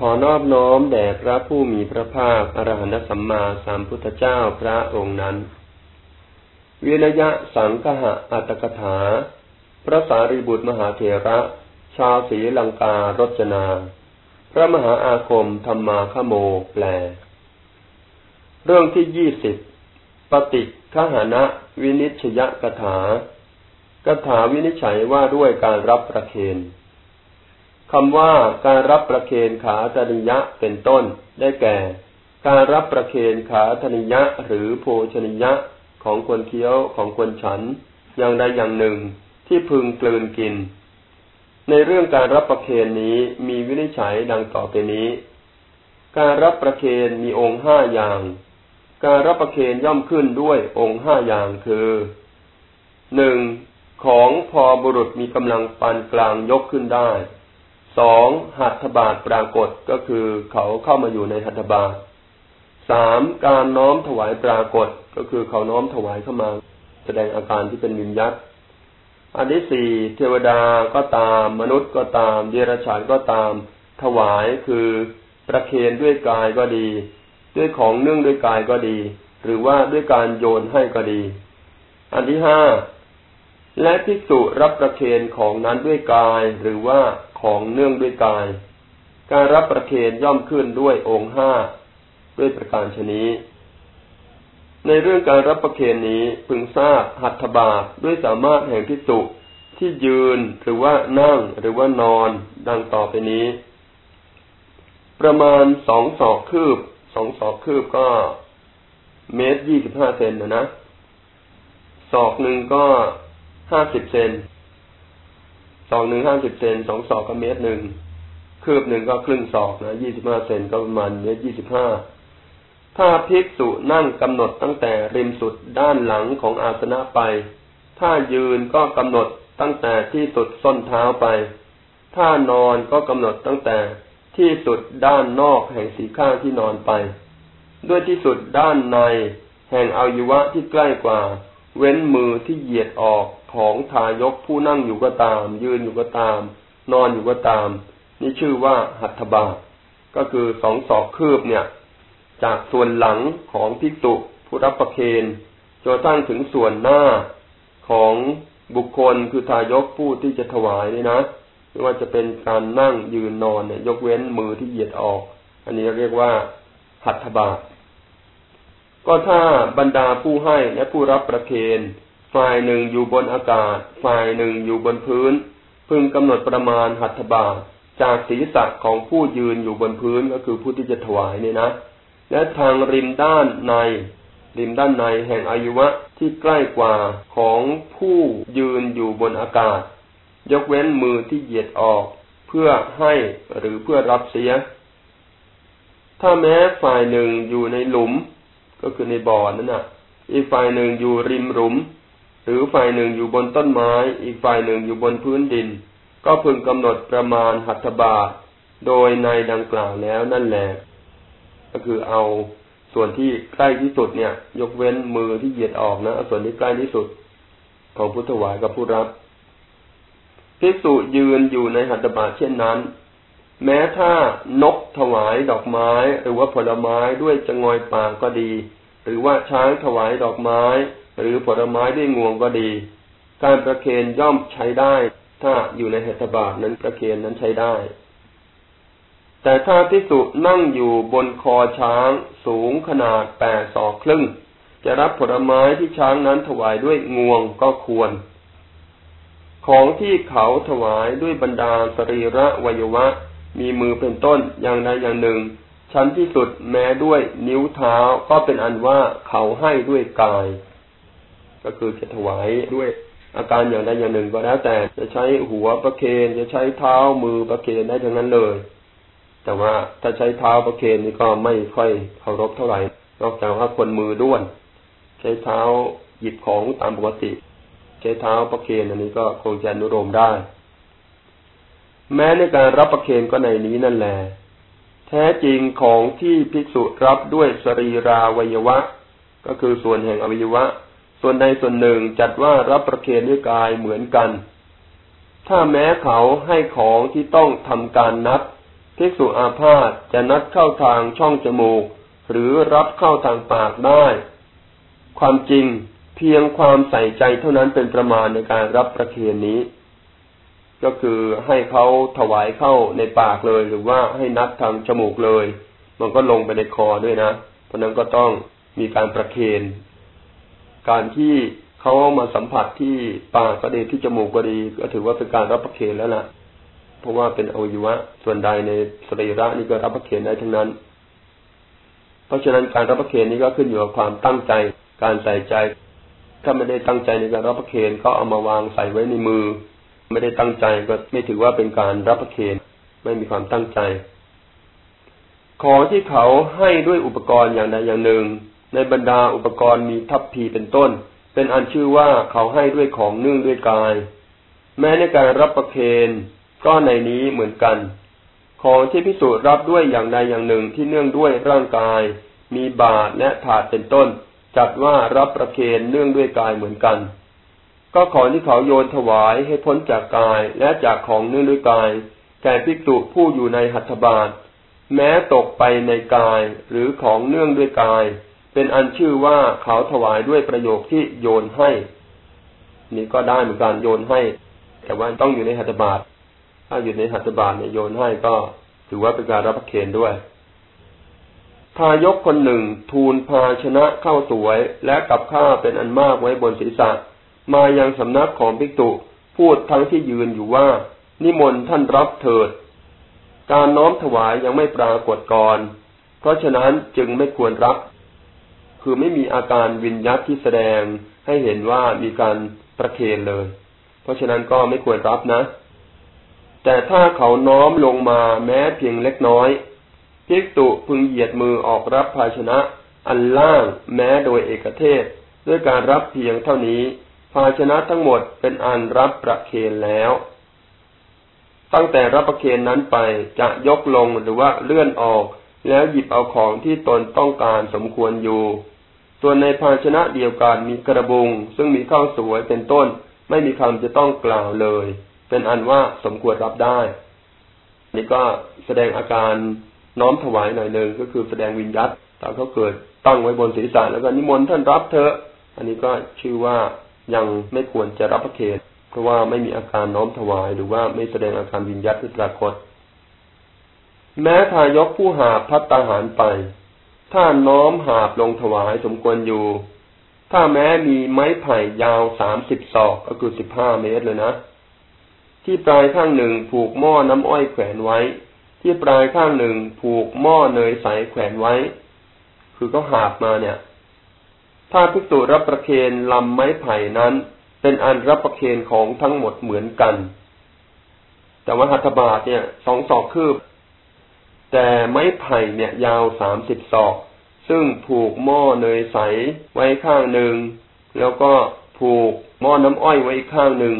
ขอนอบน้อมแด่พระผู้มีพระภาคอรหันตสัมมาสัมพุทธเจ้าพระองค์นั้นวิรยะสังคหะอัตถกถา พระสารีบุตรมหาเถระ ชาวศรีลังการจนา พระมหาอาคมธรรมาขโมแปล เรื่องที่ยี่สิบปฏิฆหานะวินิชยกถากถาวินิจฉัยว่าด้วยการรับประเคน คำว่าการรับประเคนขาธนิยะเป็นต้น ได้แก่ การรับประเคนขาธนิยะหรือโภชนิยะของควรเคี้ยวของควรฉัน อย่างใดอย่างหนึ่งที่พึงกลืนกิน ในเรื่องการรับประเคนนี้มีวินิจฉัยดังต่อไปนี้ การรับประเคนมีองค์ห้าอย่าง การรับประเคนย่อมขึ้นด้วยองค์ห้าอย่างคือหนึ่งของพอบุรุษมีกำลังปานกลางยกขึ้นได้ สองหัตถบาทปรากฏก็คือเขาเข้ามาอยู่ในหัตถบาทสามการน้อมถวายปรากฏก็คือเขาน้อมถวายเข้ามา แสดงอาการที่เป็นวิญญัตอันที่สี่เทวดาก็ตาม มนุษย์ก็ตามเดรัจฉานก็ตาม ถวายคือประเคนด้วยกายก็ดี ด้วยของเนื่องด้วยกายก็ดี หรือว่าด้วยการโยนให้ก็ดี อันที่ห้า และภิกษุรับประเคนของนั้นด้วยกายหรือว่าของเนื่องด้วยกาย การรับประเคนย่อมขึ้นด้วยองค์ห้าด้วยประการชนี้ ในเรื่องการรับประเคนนี้พึงทราบหัตถบาทด้วยสามารถแห่งภิกษุที่ยืนหรือว่านั่งหรือว่านอนดังต่อไปนี้ ประมาณสองศอกคืบสองศอกคืบก็เมตรยี่สิบห้าเซนนะนะศอกหนึ่งก็ ห้าสิบเซนสองหนึ่งห้าสิบเซนสองศอกก็เมตรหนึ่งคืบหนึ่งก็ครึ่งศอกนะยี่สิบห้าเซนก็ประมาณเมตรยี่สิบห้าถ้าภิกษุนั่งกำหนดตั้งแต่ริมสุดด้านหลังของอาสนะไป ถ้ายืนก็กำหนดตั้งแต่ที่สุดส้นเท้าไป ถ้านอนก็กำหนดตั้งแต่ที่สุดด้านนอกแห่งสีข้างที่นอนไป ด้วยที่สุดด้านในแห่งอวัยวะที่ใกล้กว่า เว้นมือที่เหยียดออกของทายกผู้นั่งอยู่ก็ตาม ยืนอยู่ก็ตาม นอนอยู่ก็ตาม นี่ชื่อว่าหัตถบาทก็คือสองศอกคืบเนี่ย จากส่วนหลังของพิกตุผู้รับประเคนจนตั้งถึงส่วนหน้าของบุคคลคือทายกผู้ที่จะถวายนี่นะไม่ว่าจะเป็นการนั่งยืนนอนเนี่ย ยกเว้นมือที่เหยียดออก อันนี้เรียกว่าหัตถบาท ก็ถ้าบรรดาผู้ให้และผู้รับประเคนฝ่ายหนึ่งอยู่บนอากาศ ฝ่ายหนึ่งอยู่บนพื้น พึงกำหนดประมาณหัตถบาทจากศีรษะของผู้ยืนอยู่บนพื้นก็คือผู้ที่จะถวายเนี่ยนะ และทางริมด้านใน ริมด้านในแห่งอายุวะที่ใกล้กว่าของผู้ยืนอยู่บนอากาศ ยกเว้นมือที่เหยียดออก เพื่อให้หรือเพื่อรับเสีย ถ้าแม้ฝ่ายหนึ่งอยู่ในหลุม ก็คือในบ่อนั่นน่ะ อีกฝ่ายหนึ่งอยู่ริมหลุม หรือฝ่ายหนึ่งอยู่บนต้นไม้ อีกฝ่ายหนึ่งอยู่บนพื้นดิน ก็พึงกำหนดประมาณหัตถบาทโดยในดังกล่าวแล้วนั่นแหละก็คือเอาส่วนที่ใกล้ที่สุดเนี่ย ยกเว้นมือที่เหยียดออกนะส่วนที่ใกล้ที่สุด ของพุทธวายกับผู้รับภิกษุยืนอยู่ในหัตถบาทเช่นนั้น แม้ถ้านกถวายดอกไม้หรือว่าผลไม้ด้วยจะงอยปากก็ดี หรือว่าช้างถวายดอกไม้ หรือผลไม้ด้วยงวงก็ดี การประเคนย่อมใช้ได้ ถ้าอยู่ในเหตุบาทนั้นประเคนนั้นใช้ได้ แต่ถ้าพิสุนั่งอยู่บนคอช้างสูงขนาดแปดศอกครึ่ง จะรับผลไม้ที่ช้างนั้นถวายด้วยงวงก็ควร ของที่เขาถวายด้วยบรรดาสรีระวัยวะ มีมือเป็นต้นอย่างใดอย่างหนึ่ง ชั้นที่สุดแม้ด้วยนิ้วเท้าก็เป็นอันว่าเขาให้ด้วยกาย ก็คือจะถวายด้วยอาการอย่างใดอย่างหนึ่งก็แล้วแต่จะใช้หัวประเคนจะใช้เท้ามือประเคนได้ทั้งนั้นเลย แต่ว่าถ้าใช้เท้าประเคนนี่ก็ไม่ค่อยเคารพเท่าไหร่นอกจากว่าคนมือด้วน ใช้เท้าหยิบของตามปกติ ใช้เท้าประเคนอันนี้ก็คงจะนุโรมได้ แม้ในการรับประเคนก็ในนี้นั่นแหละ แท้จริงของที่ภิกษุรับด้วยสรีราวัยวะ ก็คือส่วนแห่งอวัยวะ ส่วนใดส่วนหนึ่งจัดว่ารับประเคนด้วยกายเหมือนกัน ถ้าแม้เขาให้ของที่ต้องทำการนับภิกษุอาพาธจะนัดเข้าทางช่องจมูก หรือรับเข้าทางปากได้ ความจริงเพียงความใส่ใจเท่านั้นเป็นประมาณในการรับประเคนนี้ ก็คือให้เขาถวายเข้าในปากเลย หรือว่าให้นัดทางจมูกเลย มันก็ลงไปในคอด้วยนะเพราะนั้นก็ต้องมีการประเคนการที่เขามาสัมผัสที่ปากก็ดีที่จมูกก็ดี ก็ถือว่าเป็นการรับประเคนแล้วล่ะ เพราะว่าเป็นอวัยวะส่วนใดในสรีระนี่ก็รับประเคนได้ทั้งนั้น เพราะฉะนั้นการรับประเคนนี้ก็ขึ้นอยู่กับความตั้งใจ การใส่ใจ ถ้าไม่ได้ตั้งใจในการรับประเคนก็เอามาวางใส่ไว้ในมือ ไม่ได้ตั้งใจก็ไม่ถือว่าเป็นการรับประเคนไม่มีความตั้งใจ ของที่เขาให้ด้วยอุปกรณ์อย่างใดอย่างหนึ่ง ในบรรดาอุปกรณ์มีทัพพีเป็นต้น เป็นอันชื่อว่าเขาให้ด้วยของเนื่องด้วยกาย แม้ในการรับประเคนก็ในนี้เหมือนกัน ของที่พิสูจน์รับด้วยอย่างใดอย่างหนึ่งที่เนื่องด้วยร่างกาย มีบาตรและถาดเป็นต้น จัดว่ารับประเคนเนื่องด้วยกายเหมือนกัน ก็ของที่เขาโยนถวายให้พ้นจากกายและจากของเนื่องด้วยกาย แก่พิจุผู้อยู่ในหัตถบาท แม้ตกไปในกายหรือของเนื่องด้วยกาย เป็นอันชื่อว่าเขาถวายด้วยประโยคที่โยนให้ นี่ก็ได้เหมือนกันโยนให้ แต่ว่าต้องอยู่ในหัตถบาท ถ้าอยู่ในหัตถบาทเนี่ยโยนให้ก็ถือว่าเป็นการรับประเคนด้วยทายกคนหนึ่งทูลภาชนะเข้าสวยและกับข้าเป็นอันมากไว้บนศีรษะ มายังสำนักของภิกษุพูดทั้งที่ยืนอยู่ว่า นิมนต์ท่านรับเถิด การน้อมถวายยังไม่ปรากฏก่อน เพราะฉะนั้นจึงไม่ควรรับ คือไม่มีอาการวินยัตที่แสดงให้เห็นว่ามีการประเคนเลย เพราะฉะนั้นก็ไม่ควรรับนะ แต่ถ้าเขาน้อมลงมาแม้เพียงเล็กน้อยภิกตุพึงเหยียดมือออกรับภาชนะ อันล่างแม้โดยเอกเทศ ด้วยการรับเพียงเท่านี้ ภาชนะทั้งหมดเป็นอันรับประเคนแล้ว ตั้งแต่รับประเคนนั้นไปจะยกลงหรือว่าเลื่อนออก แล้วหยิบเอาของที่ตนต้องการสมควรอยู่ ส่วนในภาชนะเดียวกันมีกระบุง ซึ่งมีข้าวสวยเป็นต้น ไม่มีคำจะต้องกล่าวเลย เป็นอันว่าสมควรรับได้นี่ก็แสดงอาการน้อมถวายหน่อยหนึ่งก็คือแสดงวิญญัตตอนเขาเกิดตั้งไว้บนศีรษะแล้วก็นิมนต์ท่านรับเถอะ อันนี้ก็ชื่อว่า ยังไม่ควรจะรับพระเคนเพราะว่าไม่มีอาการน้อมถวาย หรือว่าไม่แสดงอาการวิญญัตที่ปรากฏ แม้ทายกผู้หาพัตตาหารไป ถ้าน้อมหาบลงถวายสมควรอยู่ ถ้าแม้มีไม้ไผ่ยาวสามสิบศอกก็คือสิบห้าเมตรเลยนะ ที่ปลายข้างหนึ่งผูกหม้อน้ำอ้อยแขวนไว้ ที่ปลายข้างหนึ่งผูกหม้อเนยใสแขวนไว้ คือก็หาบมาเนี่ย ถ้าพิจูรับประเคนลำไม้ไผ่นั้น เป็นอันรับประเคนของทั้งหมดเหมือนกัน แต่ว่าหัตถบาทเนี่ยสองศอกคืบ แต่ไม้ไผ่เนี่ยยาวสามสิบศอก ซึ่งผูกหม้อเนยใสไว้ข้างหนึ่ง แล้วก็ผูกหม้อน้ำอ้อยไว้ข้างหนึ่ง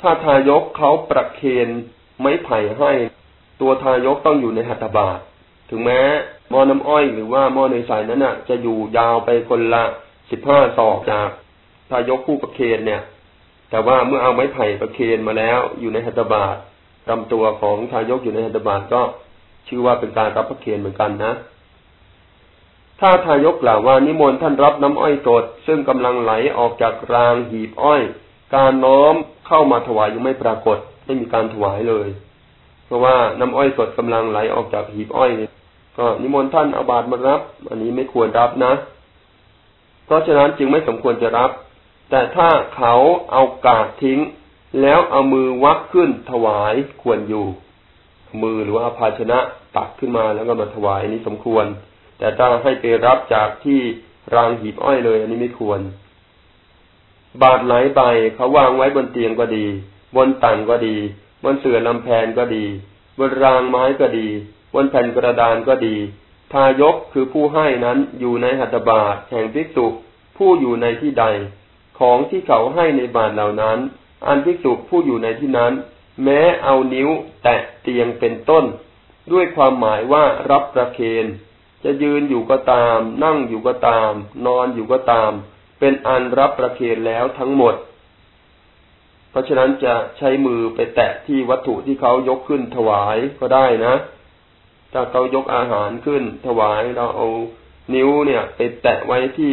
ถ้าทายกเขาประเคนไม้ไผ่ให้ ตัวทายกต้องอยู่ในหัตถบาท ถึงแม้ หม้อน้ำอ้อยหรือว่าหม้อเนยใสนั้นน่ะ จะอยู่ยาวไปคนละสิบห้าศอกจากทายกผู้ประเคนเนี่ย แต่ว่าเมื่อเอาไม้ไผ่ประเคนมาแล้ว อยู่ในหัตถบาทลำตัวของทายกอยู่ในหัตถบาทก็ชื่อว่าเป็นการรับพระเคนเหมือนกันนะ ถ้าทายกกล่าวว่านิมนต์ท่านรับน้ำอ้อยสดซึ่งกำลังไหลออกจากรางหีบอ้อย การน้อมเข้ามาถวายยังไม่ปรากฏ ไม่มีการถวายเลย เพราะว่าน้ำอ้อยสดกำลังไหลออกจากหีบอ้อย ก็นิมนต์ท่านอาบาตมารับ อันนี้ไม่ควรรับนะ เพราะฉะนั้นจึงไม่สมควรจะรับ แต่ถ้าเขาเอากาดทิ้ง แล้วเอามือวักขึ้นถวายควรอยู่ มือหรือว่าภาชนะตักขึ้นมาแล้วก็มาถวายนี้สมควร แต่ถ้าให้ไปรับจากที่รางหีบอ้อยเลย อันนี้ไม่ควร บาดไหลใบเขาวางไว้บนเตียงก็ดี บนตังก็ดี บนเสื่อลำแพนก็ดี บนรางไม้ก็ดี บนแผ่นกระดานก็ดี ทายกคือผู้ให้นั้นอยู่ในหัตถบาทแห่งภิกษุผู้อยู่ในที่ใด ของที่เขาให้ในบาทเหล่านั้น อันภิกษุผู้อยู่ในที่นั้น แม้เอานิ้วแตะเตียงเป็นต้น ด้วยความหมายว่ารับประเคนจะยืนอยู่ก็ตาม นั่งอยู่ก็ตาม นอนอยู่ก็ตาม เป็นอันรับประเคนแล้วทั้งหมด เพราะฉะนั้นจะใช้มือไปแตะที่วัตถุที่เขายกขึ้นถวายก็ได้นะ ถ้าเขายกอาหารขึ้น ถวายเราเอานิ้วเนี่ย ไปแตะไว้ที่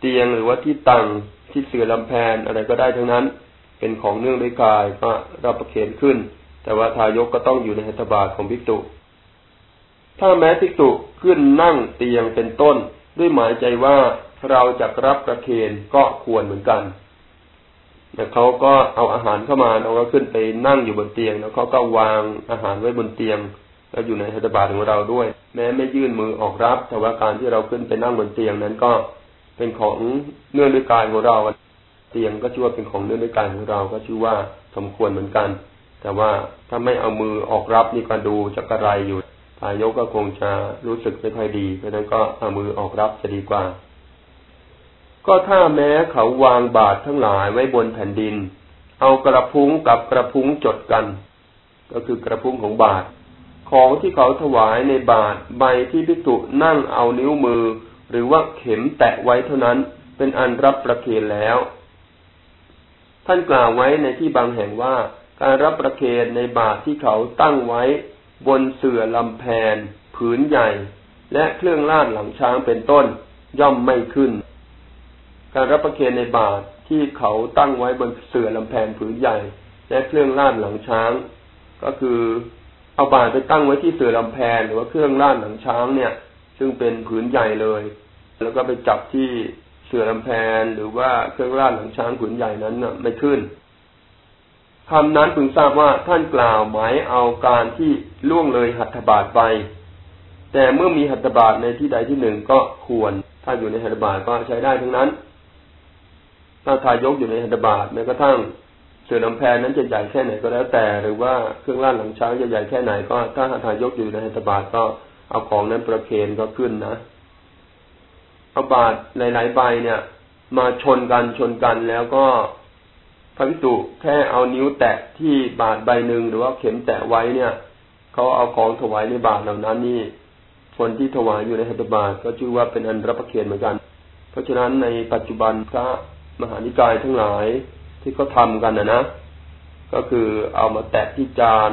เตียงหรือว่าที่ตังที่เสื่อลำแพนอะไรก็ได้ทั้งนั้น เป็นของเนื่องด้วยกายก็รับประเคนขึ้น แต่ว่าทายกก็ต้องอยู่ในหัตถบาทของภิกษุถ้าแม้ภิกษุขึ้นนั่งเตียงเป็นต้น ด้วยหมายใจว่าเราจะรับประเคนก็ควรเหมือนกันแต่เขาก็เอาอาหารเข้ามาเราก็ขึ้นไปนั่งอยู่บนเตียง แล้วเขาก็วางอาหารไว้บนเตียง แล้วอยู่ในหัตถบาทของเราด้วย แม้ไม่ยื่นมือออกรับแต่ว่าการที่เราขึ้นไปนั่งบนเตียงนั้นก็เป็นของเนื่องด้วยกายของเรา เตียงก็ชื่อว่าเป็นของเนื่องด้วยกายของเราก็ชื่อว่าสมควรเหมือนกัน แต่ว่าถ้าไม่เอามือออกรับนี่ก็ดูจะกรไรอยู่ทายกก็คงจะรู้สึกไม่ค่อยดีเพราะนั้นก็เอามือออกรับจะดีกว่า ก็ถ้าแม้เขาวางบาตรทั้งหลายไว้บนแผ่นดิน เอากระพุ้งกับกระพุ้งจดกัน ก็คือกระพุ้งของบาตร ของที่เขาถวายในบาตรใบที่พิจุนั่งเอานิ้วมือ หรือว่าเข็มแตะไว้เท่านั้นเป็นอันรับประเคนแล้ว ท่านกล่าวไว้ในที่บางแห่งว่าการรับประเคนในบาตรที่เขาตั้งไว้บนเสื่อลำแพน ผืนใหญ่ และเครื่องลาดหลังช้างเป็นต้น ย่อมไม่ขึ้น การรับประเคนในบาทที่เขาตั้งไว้บนเสื่อลำแพนผืนใหญ่ และเครื่องลาดหลังช้าง ก็คือ เอาบาทไปตั้งไว้ที่เสื่อลำแพนหรือว่าเครื่องล่าดหลังช้างเนี่ย ซึ่งเป็นผืนใหญ่เลย แล้วก็ไปจับที่เสื่อลำแพนหรือว่าเครื่องล่าดหลังช้างผืนใหญ่นั้นน่ะ ไม่ขึ้นคำนั้นพึงทราบว่าท่านกล่าวหมายเอาการที่ล่วงเลยหัตถบาทไป แต่เมื่อมีหัตถบาทในที่ใดที่หนึ่งก็ควร ถ้าอยู่ในหัตถบาทก็ใช้ได้ทั้งนั้น ถ้าทายกอยู่ในหัตถบาทแม้กระทั่ง เสือลำแพนนั้นจะใหญ่แค่ไหนก็แล้วแต่ หรือว่าเครื่องล่านหลังช้างจะใหญ่แค่ไหนก็ถ้าทายกอยู่ในหัตถบาทก็เอาของนั้นประเคนก็ขึ้นนะเอาบาทหลายๆใบเนี่ย มาชนกันชนกันแล้วก็พระพิสุแค่เอานิ้วแตะที่บาทใบหนึ่งหรือว่าเข็มแตะไว้เนี่ยเขาเอาของถวายในบาทเหล่านั้นนี่คนที่ถวายอยู่ในหัตถบาทก็ชื่อว่าเป็นอันรับประเคนเหมือนกัน เพราะฉะนั้นในปัจจุบันพระมหานิกายทั้งหลาย ที่เขาทากันนะนะก็คือเอามาแตะที่จาน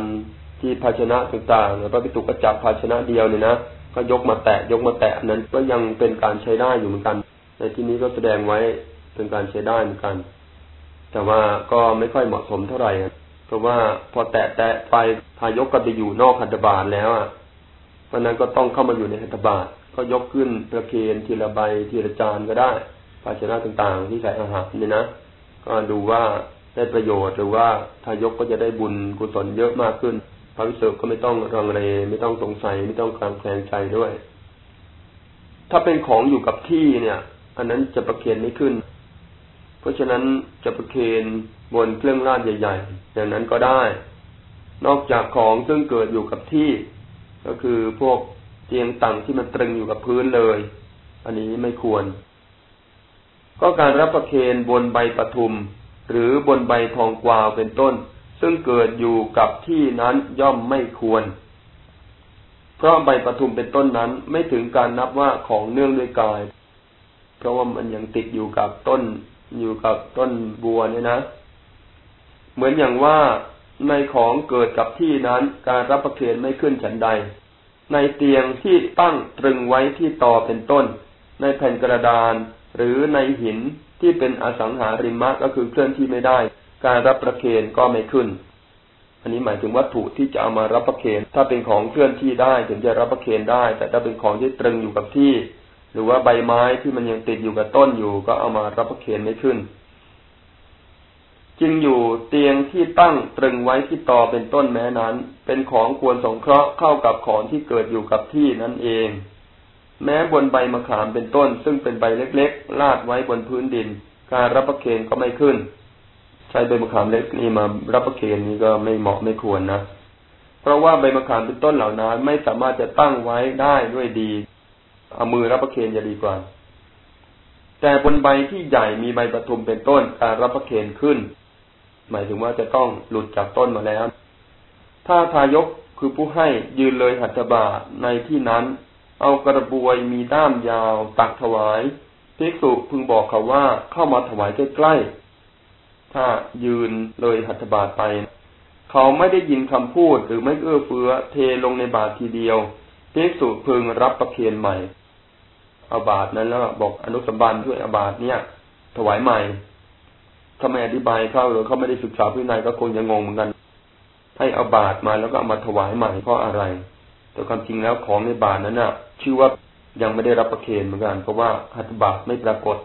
ที่ภาชนะต่างๆแล้วพระพิสุกจับภาชนะเดียวเนี่ยนะก็ยกมาแตะยกมาแตะนั้นก็ยังเป็นการใช้ได้อยู่เหมือนกัน ในที่นี้ก็แสดงไว้เป็นการใช้ได้เหมือนกัน แต่ว่าก็ไม่ค่อยเหมาะสมเท่าไหร่เพราะว่าพอแตะแตะไปทายกก็ไปอยู่นอกหัตถบาทแล้วอะเพราะนั้นก็ต้องเข้ามาอยู่ในหัตถบาทก็ยกขึ้นประเคนทีละใบทีละจานก็ได้ ภาชนะต่างๆ ที่ใส่อาหารเนี่ยนะ ก็ดูว่าได้ประโยชน์หรือว่าทายกก็จะได้บุญกุศลเยอะมากขึ้น พระวิเศษก็ไม่ต้องรังเลไม่ต้องสงสัยไม่ต้องกลางแคลงใจด้วย ถ้าเป็นของอยู่กับที่เนี่ย อันนั้นจะประเคนไม่ขึ้น เพราะฉะนั้นจะประเคนบนเครื่องราดใหญ่ๆอย่างนั้นก็ได้ นอกจากของซึ่งเกิดอยู่กับที่ ก็คือพวกเตียงต่างที่มันตรึงอยู่กับพื้นเลย อันนี้ไม่ควร ก็การรับประเคนบนใบปทุม หรือบนใบทองกวาวเป็นต้น ซึ่งเกิดอยู่กับที่นั้นย่อมไม่ควร เพราะใบปทุมเป็นต้นนั้นไม่ถึงการนับว่าของเนื่องด้วยกาย เพราะว่ามันยังติดอยู่กับต้น อยู่กับต้นบัวเนี่ยนะ เหมือนอย่างว่าในของเกิดกับที่นั้นการรับประเคนไม่ขึ้นฉันใด ในเตียงที่ตั้งตรึงไว้ที่ต่อเป็นต้น ในแผ่นกระดาน หรือในหินที่เป็นอสังหาริมะก็คือเคลื่อนที่ไม่ได้ การรับประเคนก็ไม่ขึ้น อันนี้หมายถึงวัตถุที่จะเอามารับประเคนถ้าเป็นของเคลื่อนที่ได้ถึงจะรับประเคนได้ แต่ถ้าเป็นของที่ตรึงอยู่กับที่ หรือว่าใบไม้ที่มันยังติดอยู่กับต้นอยู่ ก็เอามารับประเคนไม่ขึ้น จึงอยู่เตียงที่ตั้งตรึงไว้ที่ต่อเป็นต้นแม้นั้น เป็นของควรสงเคราะห์เข้ากับของที่เกิดอยู่กับที่นั่นเอง แม้บนใบมะขามเป็นต้น ซึ่งเป็นใบเล็กๆ ลาดไว้บนพื้นดิน การรับประเคนก็ไม่ขึ้น ใช้ใบมะขามเล็กนี่มารับประเคนนี้ก็ไม่เหมาะไม่ควรนะ เพราะว่าใบมะขามเป็นต้นเหล่านั้นไม่สามารถจะตั้งไว้ได้ด้วยดี เอามือรับประเคนจะดีกว่า แต่บนใบที่ใหญ่มีใบประทุมเป็นต้น การรับประเคนขึ้น หมายถึงว่าจะต้องหลุดจากต้นมาแล้ว ถ้าทายกคือผู้ให้ยืนเลยหัตถบาในที่นั้น เอากระบวยมีด้ามยาวตักถวายภิกษุพึงบอกเขาว่าเข้ามาถวายใกล้ๆถ้ายืนเลยหัตถบาทไป เขาไม่ได้ยินคำพูดหรือไม่เอื้อเฟื้อเทลงในบาททีเดียวภิกษุพึงรับประเคนใหม่เอาบาทนั้นแล้วบอกอนุสัมบันด้วยอาบาทเนี่ย ถวายใหม่ถ้าไม่อธิบายเข้าหรือเขาไม่ได้ศึกษาพินัยก็คงจะงงเหมือนกัน ให้เอาบาทมาแล้วก็เอามาถวายใหม่เพราะอะไร แต่ความจริงแล้วของในบาทนั้นน่ะ ชื่อว่ายังไม่ได้รับประเคนเหมือนกันเพราะว่าหัตถบาทไม่ปรากฏ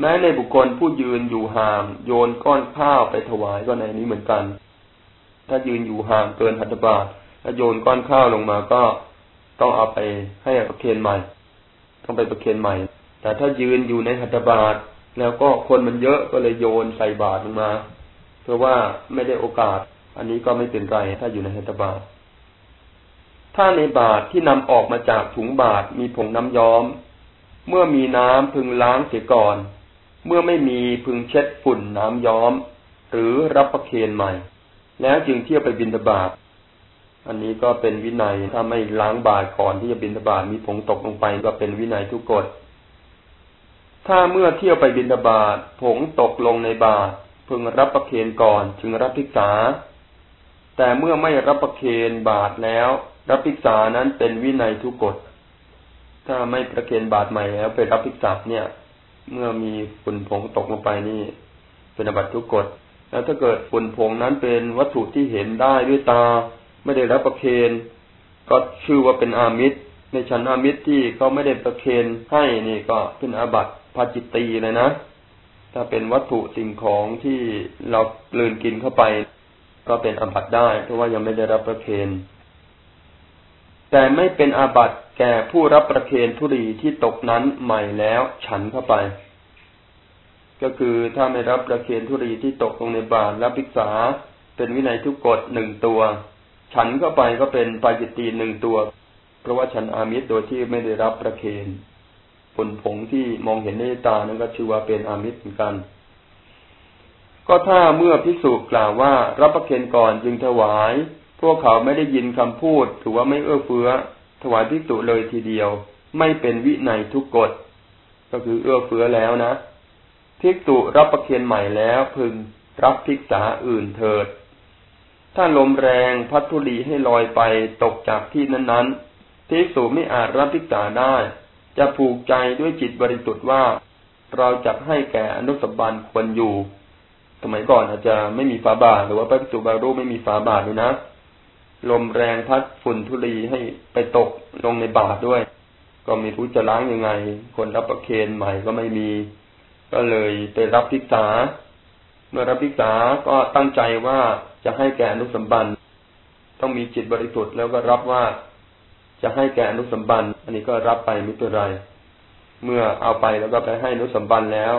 แม้ในบุคคลผู้ยืนอยู่ห่างโยนก้อนข้าวไปถวายก็ในนี้เหมือนกัน ถ้ายืนอยู่ห่างเกินหัตถบาทถ้าโยนก้อนข้าวลงมาก็ต้องเอาไปให้ประเคนใหม่ ต้องไปประเคนใหม่ แต่ถ้ายืนอยู่ในหัตถบาทแล้วก็คนมันเยอะก็เลยโยนใส่บาตรลงมา เพราะว่าไม่ได้โอกาส อันนี้ก็ไม่เป็นไรถ้าอยู่ในหัตถบาท ถ้าในบาตรที่นำออกมาจากถุงบาตรมีผงน้ำย้อม เมื่อมีน้ำพึงล้างเสียก่อน เมื่อไม่มีพึงเช็ดฝุ่นน้ำย้อม หรือรับประเคนใหม่ แล้วจึงเที่ยวไปบินทบาทอันนี้ก็เป็นวินัยถ้าไม่ล้างบาตรก่อนที่จะบินทบาทมีผงตกลงไปก็เป็นวินัยทุกกฎถ้าเมื่อเที่ยวไปบินทบาทผงตกลงในบาตพึงรับประเคนก่อนจึงรับพิกษา แต่เมื่อไม่รับประเคนบาตแล้ว รับพิกษานั้นเป็นวินัยทุกกฎ ถ้าไม่ประเคนบาตรใหม่แล้วไปรับพิกษาเนี่ย เมื่อมีฝุ่นผงตกลงไปนี่ เป็นอบัตทุกกฎ แล้วถ้าเกิดฝุ่นผงนั้นเป็นวัตถุที่เห็นได้ด้วยตา ไม่ได้รับประเคนก็ชื่อว่าเป็นอามิตร ในชั้นอามิตรที่เขาไม่ได้ประเคนให้นี่ก็เป็นอาบัติภาจิตตีเลยนะ ถ้าเป็นวัตถุสิ่งของที่เรากลืนกินเข้าไป ก็เป็นอาบัติได้เพราะว่ายังไม่ได้รับประเคน แต่ไม่เป็นอาบัติแก่ผู้รับประเคนทุรีที่ตกนั้นใหม่แล้วฉันเข้าไป ก็คือถ้าไม่รับประเคนทุรีที่ตกลงในบาตรรับภิกษา เป็นวินัยทุกกฎหนึ่งตัว ฉันเข้าไปก็เป็นปาจิตตีหนึ่งตัว เพราะว่าฉันอามิตรโดยที่ไม่ได้รับประเคนผลผงที่มองเห็นในตานั้นก็ชื่อว่าเป็นอามิตรเหมือนกัน ก็ถ้าเมื่อพิสูจน์กล่าวว่ารับประเคนก่อนจึงถวาย พวกเขาไม่ได้ยินคำพูด ถือว่าไม่เอื้อเฟื้อ ถวายพิสูจเลยทีเดียว ไม่เป็นวินัยทุกกฎ ก็คือเอื้อเฟื้อแล้วนะพิกตุรับประเคนใหม่แล้วพึงรับพิกษาอื่นเถิด ถ้าลมแรงพัดทุลีให้ลอยไปตกจากที่นั้นๆภิกษุไม่อาจรับพิกษาได้ จะผูกใจด้วยจิตบริสุทธิ์ว่า เราจะให้แก่อนุสบันควรอยู่ สมัยก่อนอาจจะไม่มีฝาบาทหรือว่าพระภิกษุบารุไม่มีฝาบาทเลยนะ ลมแรงพัดฝุ่นทุลีให้ไปตกลงในบาทด้วย ก็มีผู้จะล้างยังไง คนรับประเคนใหม่ก็ไม่มี ก็เลยไปรับพิกษา เมื่อรับพิกษาก็ตั้งใจว่าจะให้แก่อนุสัมบันต้องมีจิตบริสุทธิ์แล้วก็รับว่าจะให้แก่อนุสัมบันอันนี้ก็รับไปไม่เป็นไร เมื่อเอาไปแล้วก็ไปให้อนุสัมบันแล้ว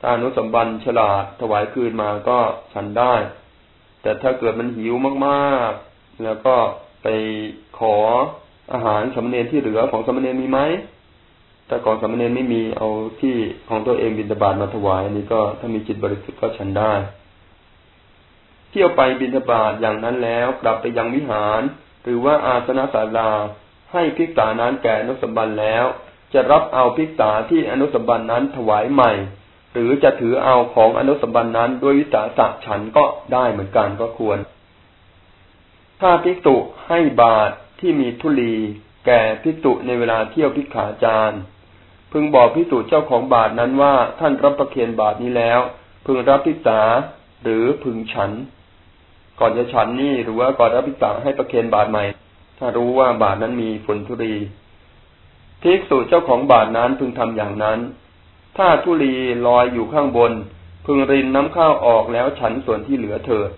ถ้าอนุสัมบันฉลาดถวายคืนมาก็ฉันได้ แต่ถ้าเกิดมันหิวมากๆ แล้วก็ไปขออาหารสมณเณรที่เหลือของสมณเณรมีไหมถ้าของสมณเณรไม่มีเอาที่ของตัวเองบิณฑบาตมาถวายอันนี้ก็ถ้ามีจิตบริสุทธิ์ก็ฉันได้เที่ยวไปบินทบาทอย่างนั้นแล้วกลับไปยังวิหาร หรือว่าอาสนะศาลาให้ภิกษานั้นแก่อนุสมบันแล้ว จะรับเอาภิกษาที่อนุสมบันนั้นถวายใหม่ หรือจะถือเอาของอนุสมบันนั้นด้วยวิสาสะฉันก็ได้เหมือนกันก็ควร ถ้าภิกษุให้บาตรที่มีทุลีแก่ภิกษุในเวลาเที่ยวพิกขาจารพึงบอกภิกษุเจ้าของบาตรนั้นว่าท่านรับประเคนบาตรนี้แล้ว พึงรับภิษาหรือพึงฉัน ก่อนจะฉันนี่หรือว่าก่อนรับพิษาให้ประเคนบาทใหม่ ถ้ารู้ว่าบาทนั้นมีฝนทุรีภิกษุเจ้าของบาทนั้นพึงทำอย่างนั้น ถ้าทุลีลอยอยู่ข้างบน พึงรินน้ำข้าวออกแล้วฉันส่วนที่เหลือเถิด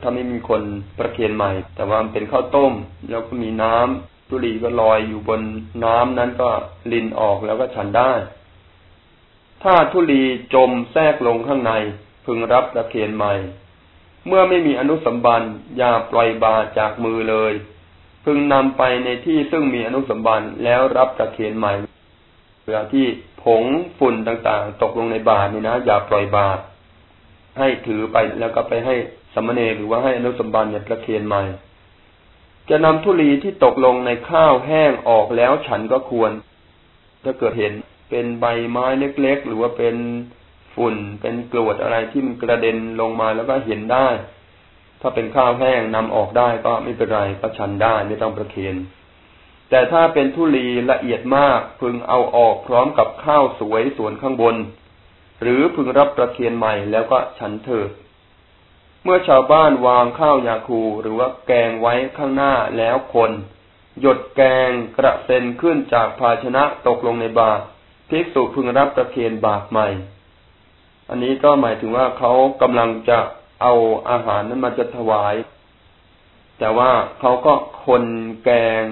ถ้าไม่มีคนประเคนใหม่ แต่ว่าเป็นข้าวต้ม แล้วก็มีน้ำทุลีก็ลอยอยู่บนน้ำนั้นก็รินออกแล้วก็ฉันได้ ถ้าทุลีจมแทรกลงข้างใน พึงรับประเคนใหม่ เมื่อไม่มีอนุสัมบันอย่าปล่อยบาจากมือเลย พึงนำไปในที่ซึ่งมีอนุสัมบันแล้วรับตะเคียนใหม่เวลาที่ผงฝุ่นต่างๆ ตกลงในบาทนี่นะอย่าปล่อยบาให้ถือไปแล้วก็ไปให้ สมณเณรหรือว่าให้อนุสัมบันเนี่ยตะเคียนใหม่ จะนำทุลีที่ตกลงในข้าวแห้งออกแล้วฉันก็ควร ถ้าเกิดเห็นเป็นใบไม้เล็กๆหรือว่าเป็นฝุ่นเป็นกรวดอะไรที่มันกระเด็นลงมาแล้วก็เห็นได้ ถ้าเป็นข้าวแห้งนำออกได้ก็ไม่เป็นไรก็ชันได้ไม่ต้องประเคนแต่ถ้าเป็นทุลีละเอียดมากพึงเอาออกพร้อมกับข้าวสวยส่วนข้างบน หรือพึงรับประเคนใหม่แล้วก็ฉันเถิด เมื่อชาวบ้านวางข้าวยาคูหรือว่าแกงไว้ข้างหน้าแล้วคน หยดแกงกระเซ็นขึ้นจากภาชนะตกลงในบาตรภิกษุพึงรับประเคนบาตรใหม่ อันนี้ก็หมายถึงว่าเขากำลังจะเอาอาหารนั้นมาจะถวาย แต่ว่าเขาก็คนแกง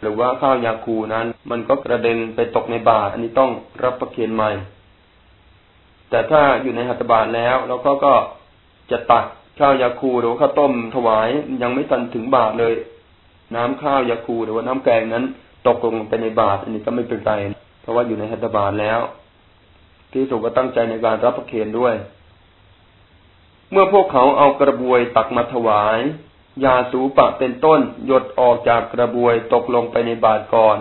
หรือว่าข้าวยาคูนั้น มันก็กระเด็นไปตกในบาตรอันนี้ต้องรับประเคนใหม่ แต่ถ้าอยู่ในหัตถบาตแล้วแล้วก็ก็จะตัก ข้าวยาคูหรือข้าวต้มถวายยังไม่ทันถึงบาตรเลย น้ำข้าวยาคูหรือว่าน้ำแกงนั้น ตกลงไปในบาตรอันนี้ก็ไม่เป็นไรเพราะว่าอยู่ในหัตถบาตแล้วที่สุก็ตั้งใจในการรับประเคนด้วย เมื่อพวกเขาเอากระบวยตักมาถวาย ยาสูปะเป็นต้นหยดออกจากกระบวยตกลงไปในบาตรก่อน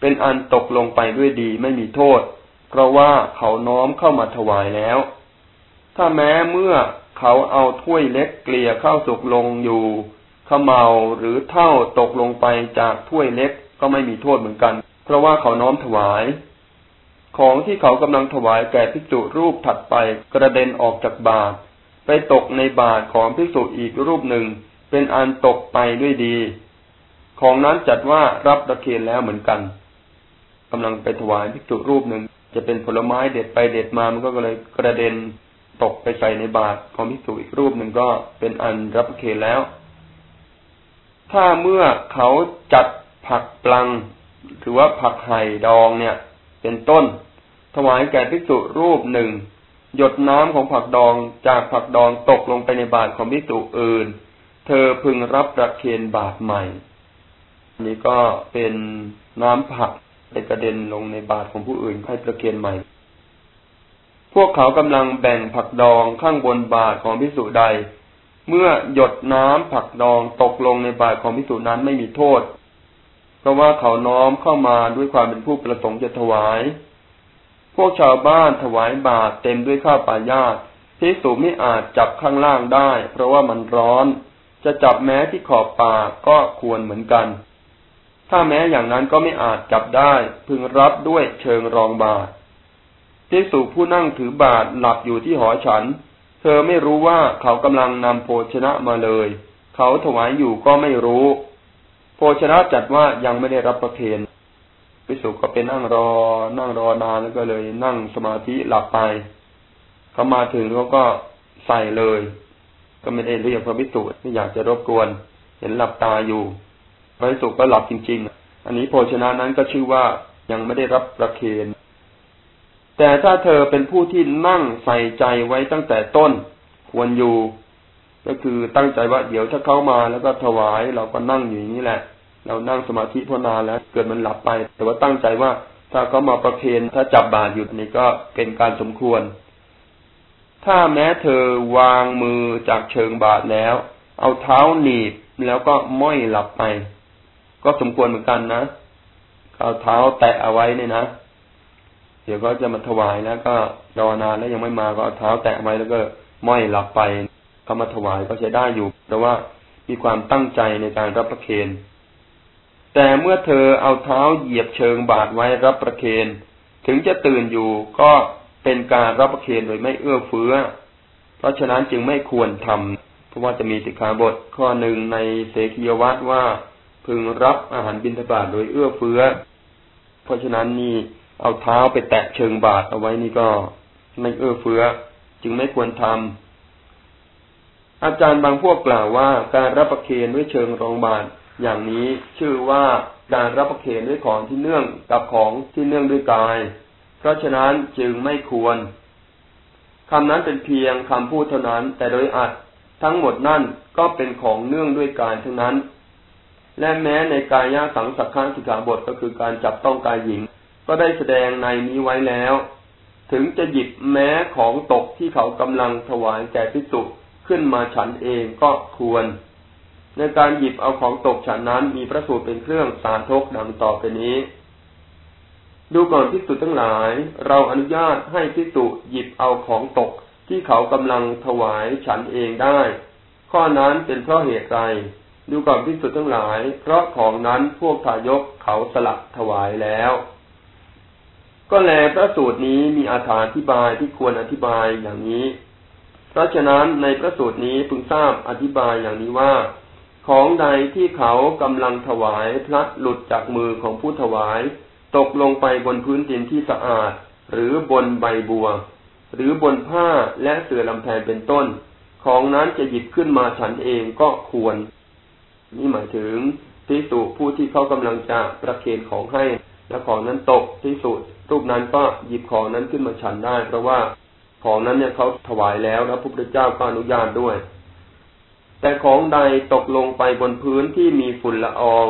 เป็นอันตกลงไปด้วยดีไม่มีโทษ เพราะว่าเขาน้อมเข้ามาถวายแล้ว ถ้าแม้เมื่อ เขาเอาถ้วยเล็กเกลี่ยข้าวสุกลงอยู่ขมเมาหรือเท่าตกลงไปจากถ้วยเล็กก็ไม่มีโทษเหมือนกัน เพราะว่าเขาน้อมถวาย ของที่เขากำลังถวายแก่ภิกษุรูปถัดไปกระเด็นออกจากบาตรไปตกในบาตรของภิกษุอีกรูปหนึ่ง เป็นอันตกไปด้วยดี ของนั้นจัดว่ารับประเคียนแล้วเหมือนกันกำลังไปถวายพิกษุรูปหนึ่งจะเป็นผลไม้เด็ดไปเด็ดมามันก็เลยกระเด็น ตกไปใส่ในบาตรของพิกษุอีกรูปหนึ่งก็เป็นอันรับเคนแล้ว ถ้าเมื่อเขาจัดผักปลังหรือว่าผักไห่ดองเนี่ย เป็นต้น ถวายแก่พิกษุรูปหนึ่ง หยดน้ำของผักดองจากผักดองตกลงไปในบาตรของพิกษุอื่น เธอพึงรับประเคนบาทใหม่นี้ก็เป็นน้ำผักไปกระเด็นลงในบาทของผู้อื่นให้ประเคนใหม่ พวกเขากำลังแบ่งผักดองข้างบนบาทของพิสุใด เมื่อหยดน้ำผักดองตกลงในบาทของพิสุนั้นไม่มีโทษ เพราะว่าเขาน้อมเข้ามาด้วยความเป็นผู้ประสงค์จะถวาย พวกชาวบ้านถวายบาทเต็มด้วยข้าวปลายาตพิสุไม่อาจจับข้างล่างได้ เพราะว่ามันร้อน จะจับแม้ที่ขอบปากก็ควรเหมือนกัน ถ้าแม้อย่างนั้นก็ไม่อาจจับได้ พึงรับด้วยเชิงรองบาท ที่สุผู้นั่งถือบาทหลับอยู่ที่หอฉัน เธอไม่รู้ว่าเขากำลังนำโภชนะมาเลย เขาถวายอยู่ก็ไม่รู้ โภชนะจัดว่ายังไม่ได้รับประเคนพิสุก็เป็นนั่งรอ นั่งรอนานแล้วก็เลย นั่งสมาธิหลับไปเขามาถึงเขาก็ใส่เลย ก็ไม่ได้เรียกพระพิสุไม่อยากจะรบกวน เห็นหลับตาอยู่พระพิสุก็หลับจริง ๆ อันนี้โภชนะนั้นก็ชื่อว่ายังไม่ได้รับประเคน แต่ถ้าเธอเป็นผู้ที่นั่งใส่ใจไว้ตั้งแต่ต้น ควรอยู่ ก็คือตั้งใจว่าเดี๋ยวถ้าเข้ามาแล้วก็ถวายเราก็นั่งอยู่อย่างนี้แหละ เรานั่งสมาธิพอนานแล้ว เกิดมันหลับไป แต่ว่าตั้งใจว่าถ้าเขามาประเคนถ้าจับบาตรอยู่นี่ก็เป็นการสมควร ถ้าแม้เธอวางมือจากเชิงบาทแล้ว เอาเท้าหนีบแล้วก็ม้อยหลับไป ก็สมควรเหมือนกันนะเอาเท้าแตะเอาไว้เนี่ยนะ เดี๋ยวก็จะมาถวายแล้วก็รอนานแล้วยังไม่มาก็เท้าแตะไว้แล้วก็ม้อยหลับไปเขามาถวายก็ใช้ได้อยู่แต่ว่ามีความตั้งใจในการรับประเคนแต่เมื่อเธอเอาเท้าเหยียบเชิงบาทไว้รับประเคนถึงจะตื่นอยู่ก็เป็นการรับประเคนโดยไม่เอื้อเฟื้อ เพราะฉะนั้นจึงไม่ควรทำเพราะว่าจะมีสิกขาบทข้อหนึ่งในเสกียวัตว่า พึงรับอาหารบิณฑบาตโดยเอื้อเฟื้อ เพราะฉะนั้นนี่ เอาเท้าไปแตะเชิงบาทเอาไว้นี่ก็ไม่เอื้อเฟื้อ จึงไม่ควรทำอาจารย์บางพวกกล่าวว่าการรับประเคนด้วยเชิงรองบาทอย่างนี้ชื่อว่าการรับประเคนด้วยของที่เนื่องกับของที่เนื่องด้วยกาย เพราะฉะนั้นจึงไม่ควรคำนั้นเป็นเพียงคำพูดเท่านั้น แต่โดยอัดทั้งหมดนั่นก็เป็นของเนื่องด้วยการทั้งนั้น และแม้ในกายยาสังสักขังสิกขาบทก็คือการจับต้องกายหญิง ก็ได้แสดงในนี้ไว้แล้ว ถึงจะหยิบแม้ของตกที่เขากำลังถวายแก่พิสุขึ้นมาฉันเองก็ควร ในการหยิบเอาของตกฉันนั้นมีพระสูตรเป็นเครื่องสาธกดังต่อไปนี้ ดูก่อนพิสุทั้งหลาย เราอนุญาตให้พิสุหยิบเอาของตกที่เขากำลังถวายฉันเองได้ ข้อนั้นเป็นเพราะเหตุไรดูก่อนพิสุทั้งหลาย เพราะของนั้นพวกทายกเขาสลักถวายแล้ว ก็แลพระสูตรนี้มีอาถาธิบายที่ควรอธิบายอย่างนี้ เพราะฉะนั้นในพระสูตรนี้พึงทราบอธิบายอย่างนี้ว่า ของใดที่เขากำลังถวายพลัดหลุดจากมือของผู้ถวาย ตกลงไปบนพื้นดินที่สะอาด หรือบนใบบัว หรือบนผ้าและเสื่อลำแพนเป็นต้น ของนั้นจะหยิบขึ้นมาฉันเองก็ควร นี่หมายถึงพิสุผู้ที่เขากำลังจะประเคนของให้และของนั้นตกพิสุ รูปนั้นก็หยิบของนั้นขึ้นมาฉันได้ เพราะว่าของนั้นเนี่ยเขาถวายแล้วแล้วพระพุทธเจ้าก็อนุญาตด้วย แต่ของใดตกลงไปบนพื้นที่มีฝุ่นละออง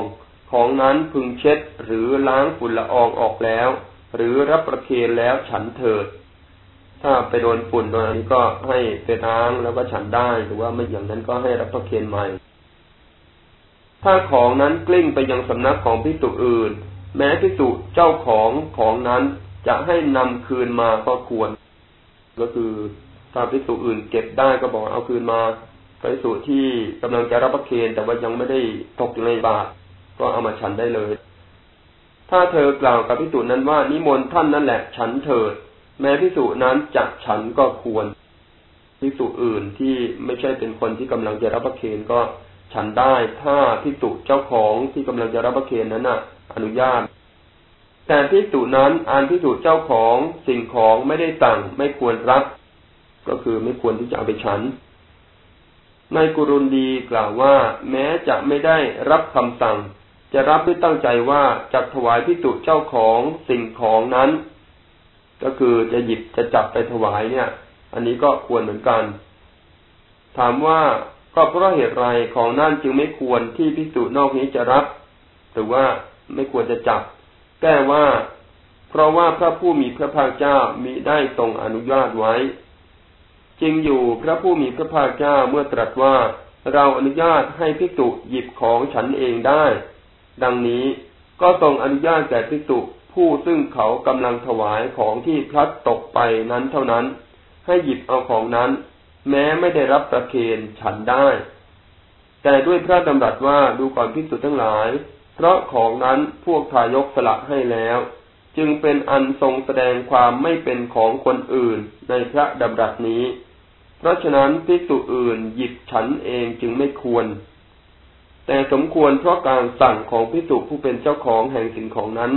ของนั้นพึงเช็ดหรือล้างฝุ่นละอองออกแล้ว หรือรับประเคนแล้วฉันเถิด ถ้าไปโดนฝุ่นโดนนี้ก็ให้ไปล้างแล้วก็ฉันได้หรือว่าไม่อย่างนั้นก็ให้รับประเคนใหม่ถ้าของนั้นกลิ้งไปยังสำนักของพิสุอื่น แม้พิสุเจ้าของของนั้นจะให้นำคืนมาก็ควร ก็คือถ้าพิสุอื่นเก็บได้ก็บอกเอาคืนมาพิสุที่กำลังจะรับประเคนแต่ว่ายังไม่ได้ตกอยู่ในบาตรก็เอามาฉันได้เลย ถ้าเธอกล่าวกับพิสุนั้นว่านิมนต์ท่านนั่นแหละฉันเถิด แม้พิสุนั้นจะฉันก็ควรพิสุอื่นที่ไม่ใช่เป็นคนที่กำลังจะรับประเคนก็ฉันได้ถ้าพิสุเจ้าของที่กำลังจะรับประเคนนั้นน่ะ อนุญาต แต่พิสุนั้นอันพิสุเจ้าของสิ่งของไม่ได้สั่งไม่ควรรับ ก็คือไม่ควรที่จะเอาไปฉัน ในกุรุนดีกล่าวว่า แม้จะไม่ได้รับคำสั่ง จะรับด้วยตั้งใจว่าจะถวายพิสุเจ้าของสิ่งของนั้น ก็คือจะหยิบจะจับไปถวายเนี่ย อันนี้ก็ควรเหมือนกัน ถามว่าก็เพราะเหตุไรของนั่นจึงไม่ควรที่พิสูจนอกนี้จะรับ หรือว่า ไม่ควรจะจับ แก้ว่า เพราะว่าพระผู้มีพระภาคเจ้ามิได้ทรงอนุญาตไว้จริงอยู่พระผู้มีพระภาคเจ้าเมื่อตรัสว่าเราอนุญาตให้พิสุหยิบของฉันเองได้ ดังนี้ก็ทรงอนุญาตแก่พิสุผู้ซึ่งเขากำลังถวายของที่พลัดตกไปนั้นเท่านั้น ให้หยิบเอาของนั้น แม้ไม่ได้รับประเคนฉันได้ แต่ด้วยพระดำรัสว่าดูก่อนพิสุทั้งหลาย เพราะของนั้นพวกทายกสละให้แล้ว จึงเป็นอันทรงแสดงความไม่เป็นของคนอื่นในพระดำรัสนี้ เพราะฉะนั้นพิสุอื่นหยิบฉันเองจึงไม่ควร แต่สมควรเพราะการสั่งของพิสุผู้เป็นเจ้าของแห่งสิ่งของนั้น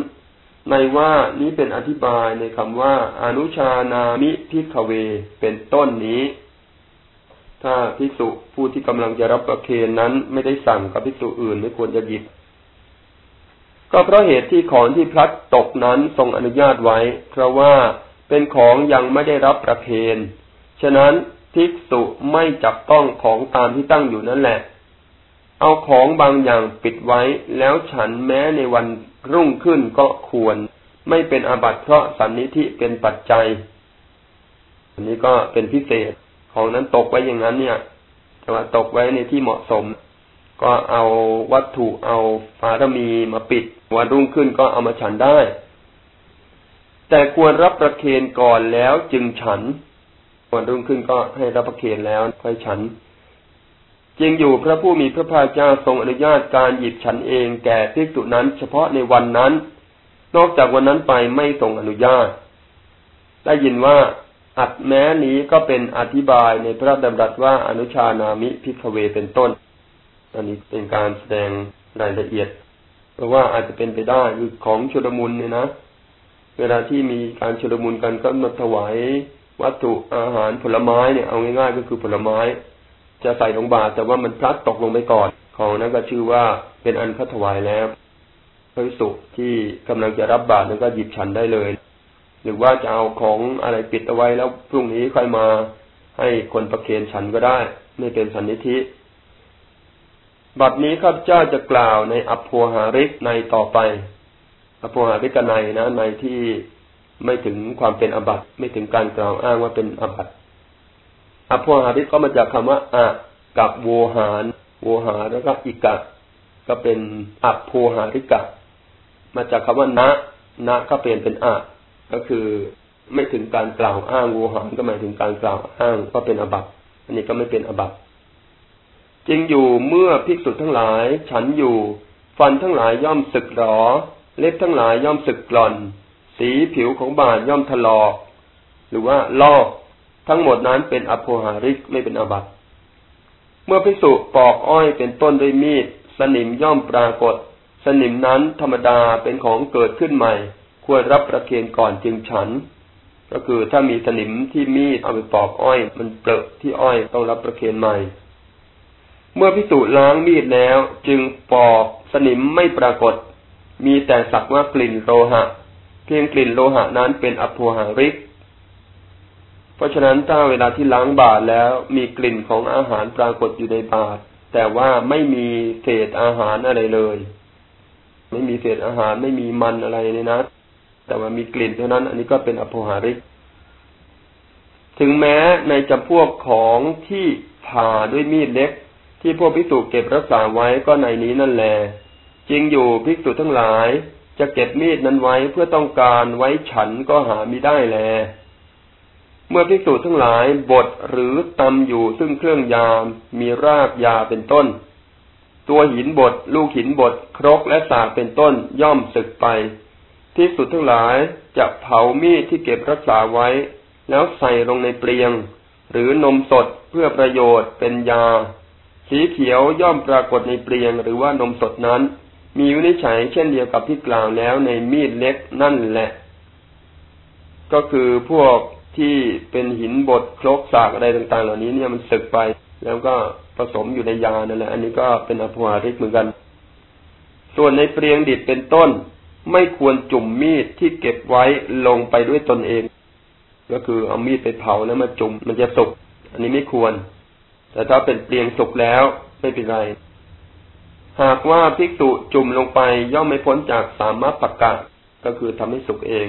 ในว่านี้เป็นอธิบายในคำว่าอนุชานามิพิกเวเป็นต้นนี้ถ้าพิสุผู้ที่กำลังจะรับประเคนนั้นไม่ได้สั่งกับพิสุอื่นไม่ควรจะหยิบ ก็เพราะเหตุที่ของที่พลัดตกนั้นทรงอนุญาตไว้ เพราะว่าเป็นของยังไม่ได้รับประเคนฉะนั้นภิกษุไม่จับต้องของตามที่ตั้งอยู่นั่นแหละ เอาของบางอย่างปิดไว้แล้วฉันแม้ในวันรุ่งขึ้นก็ควร ไม่เป็นอาบัติเพราะสันนิธิเป็นปัจจัย อันนี้ก็เป็นพิเศษของนั้นตกไว้อย่างนั้นเนี่ยแต่ว่าตกไว้ในที่เหมาะสม ก็เอาวัตถุเอาฟารมีมาปิด วันรุ่งขึ้นก็เอามาฉันได้ แต่ควรรับประเคนก่อนแล้วจึงฉัน วันรุ่งขึ้นก็ให้รับประเคนแล้วค่อยฉันจริงอยู่พระผู้มีพระภาคเจ้าทรงอนุญาตการหยิบฉันเองแก่ภิกษุนั้น เฉพาะในวันนั้น นอกจากวันนั้นไปไม่ทรงอนุญาต ได้ยินว่าอัดแม้นี้ก็เป็นอธิบายในพระดำรัสว่าอนุชานามิพิกเวเป็นต้น อันนี้เป็นการแสดงรายละเอียด เพราะว่าอาจจะเป็นไปได้คือของชุลมุนเนี่ยนะเวลาที่มีการชุลมุนกันก็มาถวายวัตถุอาหารผลไม้เนี่ยเอาง่ายๆก็คือผลไม้ จะใส่ลงบาตรแต่ว่ามันพลัดตกลงไปก่อน ของนั้นก็ชื่อว่าเป็นอันพัถวายแล้วพระสุที่กำลังจะรับบาตรนั้นก็หยิบฉันได้เลย หรือว่าจะเอาของอะไรปิดเอาไว้แล้วพรุ่งนี้ค่อยมาให้คนประเคนฉันก็ได้ ไม่เป็นสันนิธิ บัดนี้ข้าพเจ้าจะกล่าวในอภโพหาริกในต่อไปอภโพหาริกในนะในที่ไม่ถึงความเป็นอบัตไม่ถึงการกล่าวอ้างว่าเป็นอบัตอภโพหาริกก็มาจากคำว่าอะกับโวหารโวหารแล้วก็อิกะ ก็เป็นอภโพหาริกะ มาจากคำว่านะนะก็เปลี่ยนเป็นอะก็คือไม่ถึงการกล่าวอ้างวูหารก็หมายถึงการกล่าวอ้างก็เป็นอบัตอันนี้ก็ไม่เป็นอบัต จริงอยู่เมื่อภิกษุทั้งหลาย ฉันอยู่ ฟันทั้งหลายย่อมสึกหรอ เล็บทั้งหลายย่อมสึกกล่อน สีผิวของบาทย่อมถลอก หรือว่าลอก ทั้งหมดนั้นเป็นอภหาริกไม่เป็นอบัตเมื่อภิกษุปอกอ้อยเป็นต้นด้วยมีด สนิมย่อมปรากฏ สนิมนั้นธรรมดาเป็นของเกิดขึ้นใหม่ ควรรับประเคนก่อนจึงฉัน ก็คือถ้ามีสนิมที่มีดเอาไปปอกอ้อย มันเปลอะที่อ้อยต้องรับประเคนใหม่ เมื่อพิสูจน์ล้างมีดแล้ว จึงปอกสนิมไม่ปรากฏ มีแต่สักว่ากลิ่นโลหะ เพียงกลิ่นโลหะนั้นเป็นอภูหาริก เพราะฉะนั้นถ้าเวลาที่ล้างบาทแล้วมีกลิ่นของอาหารปรากฏอยู่ในบาทแต่ว่าไม่มีเศษอาหารอะไรเลย ไม่มีเศษอาหารไม่มีมันอะไรเลยนแต่ว่ามีกลิ่นเท่านั้น อันนี้ก็เป็นอภูหาริก ถึงแม้ในจำพวกของที่ผ่าด้วยมีดเล็ก ที่พวกภิกษุเก็บรักษาไว้ก็ในนี้นั่นแหละจริงอยู่ภิกษุทั้งหลาย จะเก็บมีดนั้นไว้เพื่อต้องการไว้ฉันก็หามิได้แล เมื่อภิกษุทั้งหลายบดหรือตำอยู่ซึ่งเครื่องยามมีรากยาเป็นต้น ตัวหินบดลูกหินบดครกและสากเป็นต้นย่อมสึกไปภิกษุทั้งหลายจะเผามีดที่เก็บรักษาไว้ แล้วใส่ลงในเปลียง หรือนมสดเพื่อประโยชน์เป็นยา สีเขียวย่อมปรากฏในเปลียงหรือว่านมสดนั้น มีวินิจฉัยเช่นเดียวกับที่กล่าวแล้วในมีดเล็กนั่นแหละ ก็คือพวกที่เป็นหินบดครกสากอะไรต่างๆ เหล่านี้เนี่ยมันสึกไป แล้วก็ผสมอยู่ในยานั่นแหละ อันนี้ก็เป็นอภวาริกเหมือนกัน ส่วนในเปลียงดิบเป็นต้น ไม่ควรจุ่มมีดที่เก็บไว้ลงไปด้วยตนเอง ก็คือเอามีดไปเผาแล้วมาจุ่มมันจะสุกอันนี้ไม่ควร แต่ถ้าเป็นเปลียงสุกแล้วไม่เป็นไร หากว่าภิกษุจุ่มลงไปย่อมไม่พ้นจากสามารถประกาศก็คือทำให้สุกเอง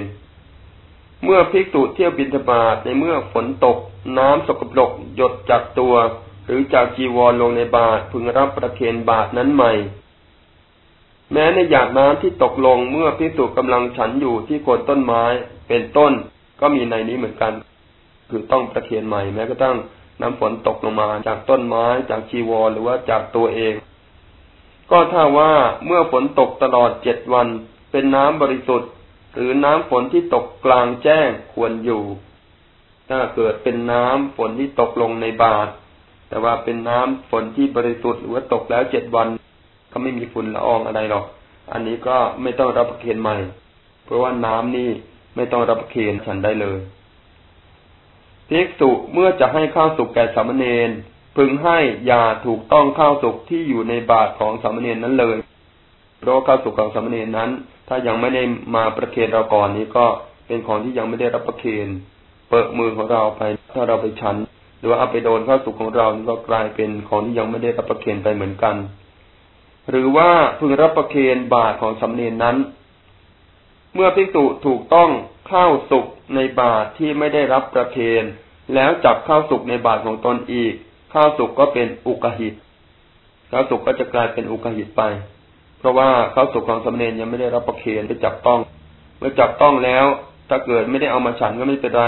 เมื่อภิกษุเที่ยวบินทบาทในเมื่อฝนตก น้ำสกปรกหยดจากตัว หรือจากจีวรลงในบาทพึงรับประเคนบาทนั้นใหม่ แม้ในหยาดน้ำที่ตกลงเมื่อภิกษุกำลังฉันอยู่ที่โคนต้นไม้เป็นต้นก็มีในนี้เหมือนกัน คือต้องประเคนใหม่แม้ก็ต้อง น้ำฝนตกลงมาจากต้นไม้จากจีวรหรือว่าจากตัวเอง ก็ถ้าว่าเมื่อฝนตกตลอดเจ็ดวัน เป็นน้ำบริสุทธิ์ หรือน้ำฝนที่ตกกลางแจ้งควรอยู่ ถ้าเกิดเป็นน้ำฝนที่ตกลงในบาทแต่ว่าเป็นน้ำฝนที่บริสุทธิ์หรือว่าตกแล้วเจ็ดวัน ก็ไม่มีฝุ่นละอองอะไรหรอก อันนี้ก็ไม่ต้องรับประเคนใหม่ เพราะว่าน้ำนี่ไม่ต้องรับประเคนฉันได้เลย ภิกษุเมื่อจะให้ข้าวสุกแก่สามเณรพึงให้ยาถูกต้องข้าวสุกที่อยู่ในบาตรของสามเณรนั้นเลย เพราะข้าวสุกของสามเณรนั้น ถ้ายังไม่ได้มาประเคนเราก่อนนี้ก็เป็นของที่ยังไม่ได้รับประเคนเปิดมือของเราไป ถ้าเราไปฉัน หรือว่าเอาไปโดนข้าวสุกของเรานี่ก็กลายเป็นของที่ยังไม่ได้รับประเคนไปเหมือนกัน หรือว่าพึงรับประเคนบาตรของสามเณรนั้น เมื่อภิกษุถูกต้องข้าวสุกในบาตรที่ไม่ได้รับประเคน แล้วจับข้าวสุกในบาตรของตนอีก ข้าวสุกก็เป็นอุกหิตข้าวสุกก็จะกลายเป็นอุกหิตไป เพราะว่าข้าวสุกของสมณียังไม่ได้รับประเคนไปจับต้อง เมื่อจับต้องแล้ว ถ้าเกิดไม่ได้เอามาฉันก็ไม่เป็นไร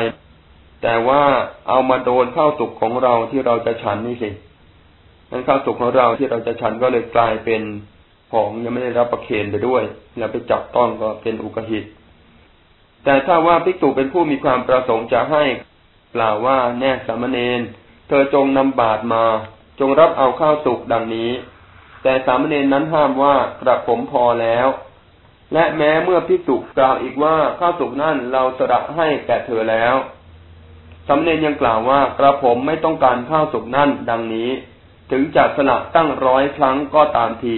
แต่ว่าเอามาโดนข้าวสุกของเราที่เราจะฉันนี่สินั้นข้าวสุกของเราที่เราจะฉันก็เลยกลายเป็นของยังไม่ได้รับประเคนไปด้วย แล้วไปจับต้องก็เป็นอุกหิต แต่ถ้าว่าภิกษุเป็นผู้มีความประสงค์จะให้ กล่าวว่าแน่สามเณรเธอจงนำบาตรมา จงรับเอาข้าวสุกดังนี้ แต่สามเณรนั้นห้ามว่ากระผมพอแล้ว และแม้เมื่อพิจุกล่าวอีกว่าข้าวสุกนั่นเราสระให้แก่เธอแล้วสามเณรยังกล่าวว่ากระผมไม่ต้องการข้าวสุกนั่นดังนี้ ถึงจะสละตั้งร้อยครั้งก็ตามที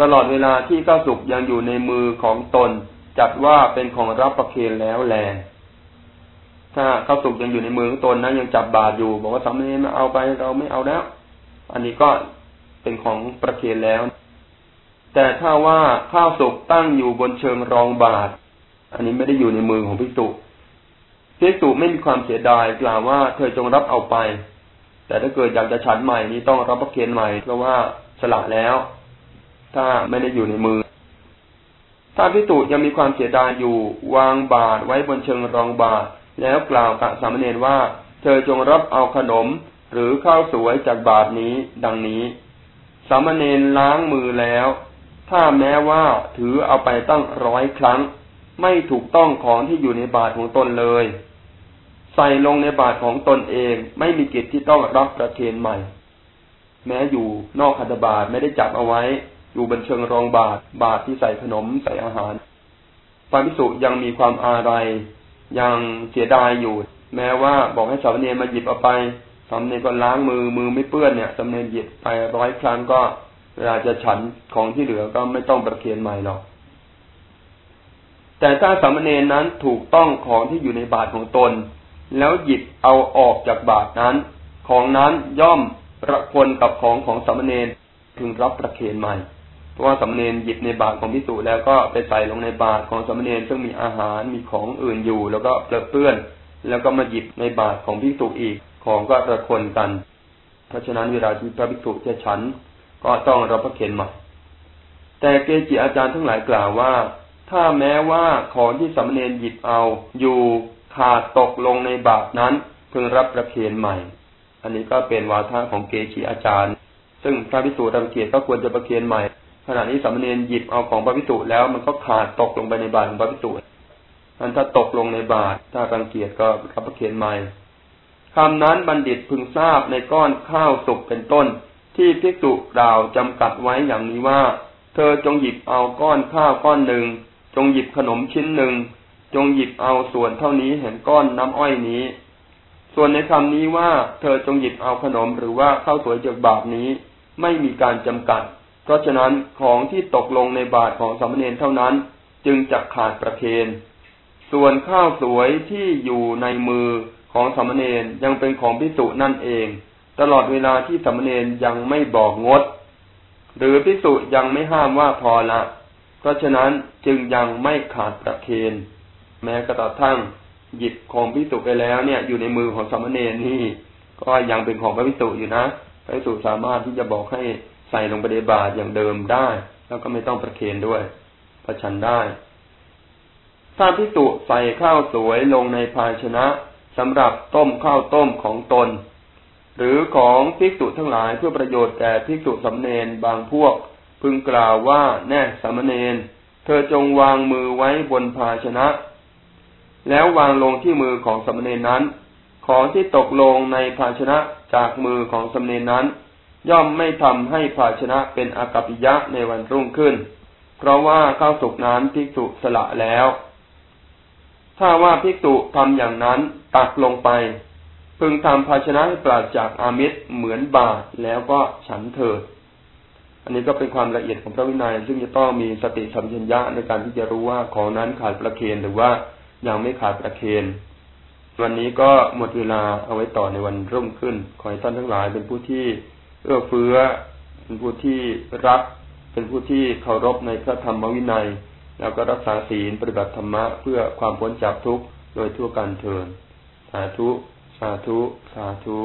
ตลอดเวลาที่ข้าวสุกยังอยู่ในมือของตน จัดว่าเป็นของรับประเคนแล้วแล ถ้าข้าวสุกยังอยู่ในมือของตนนะยังจับบาดอยู่ บอกว่าสามเณรมาเอาไปเราไม่เอาแล้ว อันนี้ก็เป็นของประเคนแล้ว แต่ถ้าว่าข้าวสุกตั้งอยู่บนเชิงรองบาดอันนี้ไม่ได้อยู่ในมือของพิสุพิสุไม่มีความเสียดายกล่าวว่าเธอจงรับเอาไป แต่ถ้าเกิดอยากจะฉันใหม่นี้ต้องรับประเคนใหม่เพราะว่าสละแล้ว ถ้าไม่ได้อยู่ในมือถ้าพิสุยังมีความเสียดายอยู่วางบาตรไว้บนเชิงรองบาตร แล้วกล่าวกับสามเณรว่า เธอจงรับเอาขนมหรือข้าวสวยจากบาตรนี้ดังนี้ สามเณรล้างมือแล้ว ถ้าแม้ว่าถือเอาไปตั้งร้อยครั้ง ไม่ถูกต้องของที่อยู่ในบาตของตนเลย ใส่ลงในบาตของตนเองไม่มีกิจที่ต้องรับประเคนใหม่ แม้อยู่นอกคัตบาตไม่ได้จับเอาไว้ อยู่บนเชิงรองบาทบาทที่ใส่ขนมใส่อาหารพระพิสุยังมีความอาลัย ยังเสียดายอยู่ แม้ว่าบอกให้สามเณรมาหยิบเอาไปสามเณรก็ล้างมือมือไม่เปื้อนเนี่ยสามเณรหยิบไปร้อยครั้งก็เวลาจะฉันของที่เหลือก็ไม่ต้องประเคียนใหม่หรอก แต่ถ้าสามเณรนั้นถูกต้องของที่อยู่ในบาทของตน แล้วหยิบเอาออกจากบาทนั้น ของนั้นย่อมระคนกับของของสามเณรพึงรับประเคียนใหม่ เพราะว่าสมณเณรหยิบในบาตรของพิสูจแล้วก็ไปใส่ลงในบาตรของสมณเณรซึ่งมีอาหารมีของอื่นอยู่ แล้วก็เปลือเปื้อน แล้วก็มาหยิบในบาตรของพิสูจอีกของก็ระคนกัน เพราะฉะนั้นเวลาที่พระพิสูจจะฉันก็ต้องรับประเคนใหม่แต่เกจิอาจารย์ทั้งหลายกล่าวว่า ถ้าแม้ว่าของที่สมณเณรหยิบเอาอยู่ขาดตกลงในบาตรนั้นพึงรับประเคนใหม่ อันนี้ก็เป็นวาทะของเกจิอาจารย์ ซึ่งพระพิสูจน์รังเกียจก็ควรจะประเคนใหม่ ขณะนี้สามเณรหยิบเอาของพระพิสุแล้วมันก็ขาดตกลงไปในบาตรของพระพิสุอันถ้าตกลงในบาตรถ้ารังเกียจก็รับประเคนใหม่คำนั้นบัณฑิตพึงทราบในก้อนข้าวสุกเป็นต้น ที่พิกษุกล่าวจำกัดไว้อย่างนี้ว่า เธอจงหยิบเอาก้อนข้าวก้อนหนึ่ง จงหยิบขนมชิ้นหนึ่ง จงหยิบเอาส่วนเท่านี้แห่งก้อนน้ำอ้อยนี้ ส่วนในคำนี้ว่า เธอจงหยิบเอาขนมหรือว่าข้าวสวยจากบาปนี้ ไม่มีการจำกัด เพราะฉะนั้นของที่ตกลงในบาทของสามเณรเท่านั้น จึงจะขาดประเคนส่วนข้าวสวยที่อยู่ในมือของสามเณรยังเป็นของพิสุนั่นเอง ตลอดเวลาที่สามเณรยังไม่บอกงด หรือพิสุยังไม่ห้ามว่าพอละ เพราะฉะนั้นจึงยังไม่ขาดประเคนแม้กระทั่งหยิบของพิสุไปแล้วเนี่ย อยู่ในมือของสามเณรนี่ ก็ยังเป็นของพระพิสุอยู่นะพระพิสุสามารถที่จะบอกให้ ใส่ลงไปในบาตรอย่างเดิมได้ แล้วก็ไม่ต้องประเคนด้วยประชันได้ถ้าพิสุใส่ข้าวสวยลงในภาชนะสำหรับต้มข้าวต้มของตน หรือของพิสุทั้งหลายเพื่อประโยชน์แก่พิสุสำเนนบางพวก พึงกล่าวว่าแน่สามเณรเธอจงวางมือไว้บนภาชนะ แล้ววางลงที่มือของสามเณรนั้น ของที่ตกลงในภาชนะจากมือของสามเณรนั้น ย่อมไม่ทำให้ภาชนะเป็นอากัปิยะในวันรุ่งขึ้น เพราะว่าข้าวสุกนั้นภิกษุสละแล้ว ถ้าว่าภิกษุทำอย่างนั้นตักลงไป พึงทำภาชนะให้ปราศจากอามิตรเหมือนบาทแล้วก็ฉันเถิด อันนี้ก็เป็นความละเอียดของพระวินัย ซึ่งจะต้องมีสติสัมปชัญญะในการที่จะรู้ว่าของนั้นขาดประเคนหรือว่ายังไม่ขาดประเคนวันนี้ก็หมดเวลาเอาไว้ต่อในวันรุ่งขึ้น ขอให้ท่านทั้งหลายเป็นผู้ที่ เอื้อเฟื้อ เป็นผู้ที่รัก เป็นผู้ที่เคารพในพระธรรมวินัย แล้วก็รักษาศีลปฏิบัติธรรมะเพื่อความพ้นจากทุกข์โดยทั่วกันเทินสาธุ สาธุ สาธุ